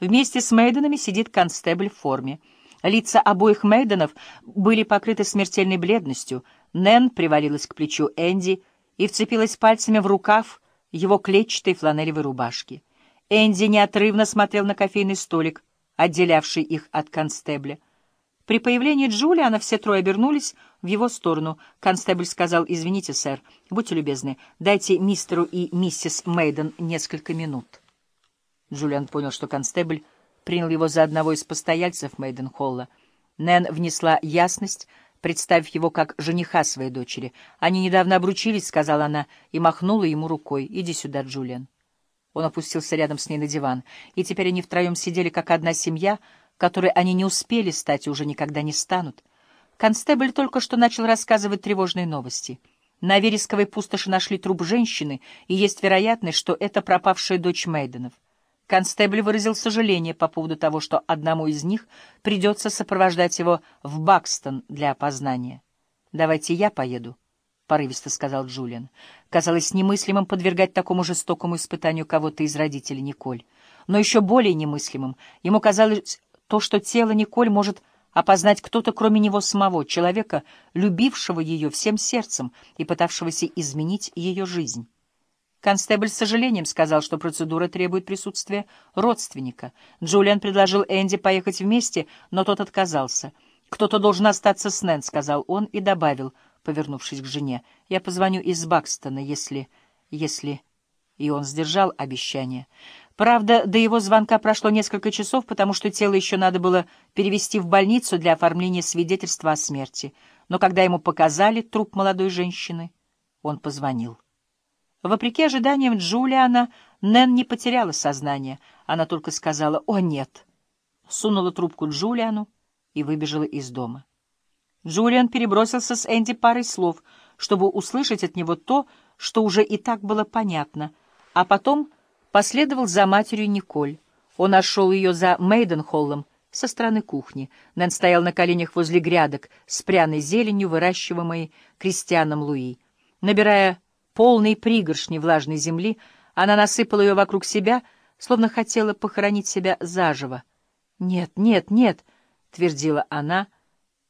Вместе с Мейденами сидит констебль в форме. Лица обоих Мейденов были покрыты смертельной бледностью. Нэн привалилась к плечу Энди и вцепилась пальцами в рукав его клетчатой фланелевой рубашки. Энди неотрывно смотрел на кофейный столик, отделявший их от констебля. При появлении Джулиана все трое обернулись в его сторону. Констебль сказал, «Извините, сэр, будьте любезны, дайте мистеру и миссис Мейден несколько минут». Джулиан понял, что констебль принял его за одного из постояльцев Мейден-Холла. Нэн внесла ясность, представив его как жениха своей дочери. «Они недавно обручились», — сказала она, и махнула ему рукой. «Иди сюда, Джулиан». Он опустился рядом с ней на диван, и теперь они втроем сидели как одна семья — которой они не успели стать и уже никогда не станут. Констебль только что начал рассказывать тревожные новости. На вересковой пустоши нашли труп женщины, и есть вероятность, что это пропавшая дочь Мейденов. Констебль выразил сожаление по поводу того, что одному из них придется сопровождать его в Бакстон для опознания. «Давайте я поеду», — порывисто сказал Джулиан. Казалось немыслимым подвергать такому жестокому испытанию кого-то из родителей Николь. Но еще более немыслимым ему казалось то, что тело Николь может опознать кто-то, кроме него самого, человека, любившего ее всем сердцем и пытавшегося изменить ее жизнь. Констебль с сожалением сказал, что процедура требует присутствия родственника. Джулиан предложил Энди поехать вместе, но тот отказался. «Кто-то должен остаться с Нэн», — сказал он и добавил, повернувшись к жене. «Я позвоню из Бакстона, если... если...» И он сдержал обещание. Правда, до его звонка прошло несколько часов, потому что тело еще надо было перевести в больницу для оформления свидетельства о смерти. Но когда ему показали труп молодой женщины, он позвонил. Вопреки ожиданиям Джулиана, Нэн не потеряла сознание. Она только сказала «О, нет!», сунула трубку Джулиану и выбежала из дома. Джулиан перебросился с Энди парой слов, чтобы услышать от него то, что уже и так было понятно, а потом последовал за матерью Николь. Он нашел ее за Мейденхоллом со стороны кухни. Нэн стоял на коленях возле грядок с пряной зеленью, выращиваемой крестьяном Луи. Набирая полные пригоршни влажной земли, она насыпала ее вокруг себя, словно хотела похоронить себя заживо. «Нет, нет, нет!» — твердила она,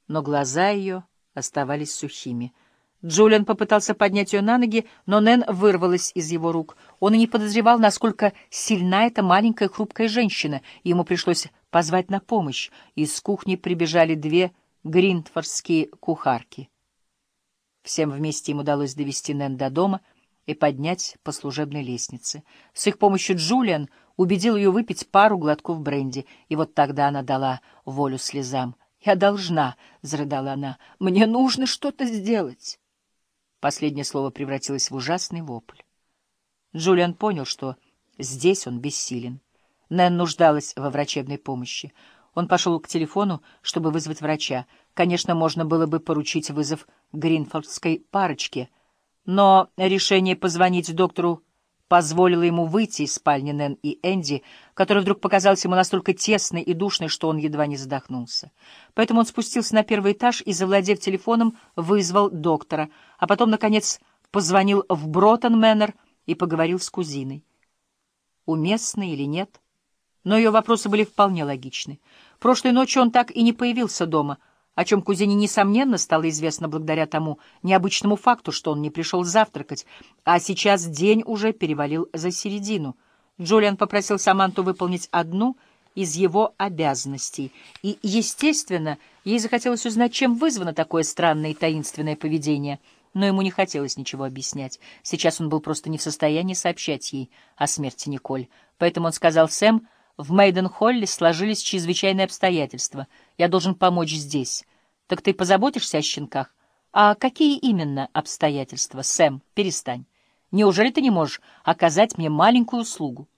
но глаза ее оставались сухими — Джулиан попытался поднять ее на ноги, но Нэн вырвалась из его рук. Он и не подозревал, насколько сильна эта маленькая хрупкая женщина, и ему пришлось позвать на помощь. Из кухни прибежали две гринтфордские кухарки. Всем вместе им удалось довести Нэн до дома и поднять по служебной лестнице. С их помощью Джулиан убедил ее выпить пару глотков бренди, и вот тогда она дала волю слезам. «Я должна», — зарыдала она, — «мне нужно что-то сделать». Последнее слово превратилось в ужасный вопль. Джулиан понял, что здесь он бессилен. Нэн нуждалась во врачебной помощи. Он пошел к телефону, чтобы вызвать врача. Конечно, можно было бы поручить вызов гринфордской парочке, но решение позвонить доктору позволило ему выйти из спальни Нэн и Энди, которая вдруг показалась ему настолько тесной и душной, что он едва не задохнулся. Поэтому он спустился на первый этаж и, завладев телефоном, вызвал доктора, а потом, наконец, позвонил в Бротон-Мэннер и поговорил с кузиной. Уместно или нет? Но ее вопросы были вполне логичны. Прошлой ночью он так и не появился дома — о чем кузине, несомненно, стало известно благодаря тому необычному факту, что он не пришел завтракать, а сейчас день уже перевалил за середину. Джулиан попросил Саманту выполнить одну из его обязанностей, и, естественно, ей захотелось узнать, чем вызвано такое странное и таинственное поведение, но ему не хотелось ничего объяснять. Сейчас он был просто не в состоянии сообщать ей о смерти Николь, поэтому он сказал Сэм, в Мейден-Холле сложились чрезвычайные обстоятельства. Я должен помочь здесь. Так ты позаботишься о щенках? А какие именно обстоятельства, Сэм? Перестань. Неужели ты не можешь оказать мне маленькую услугу?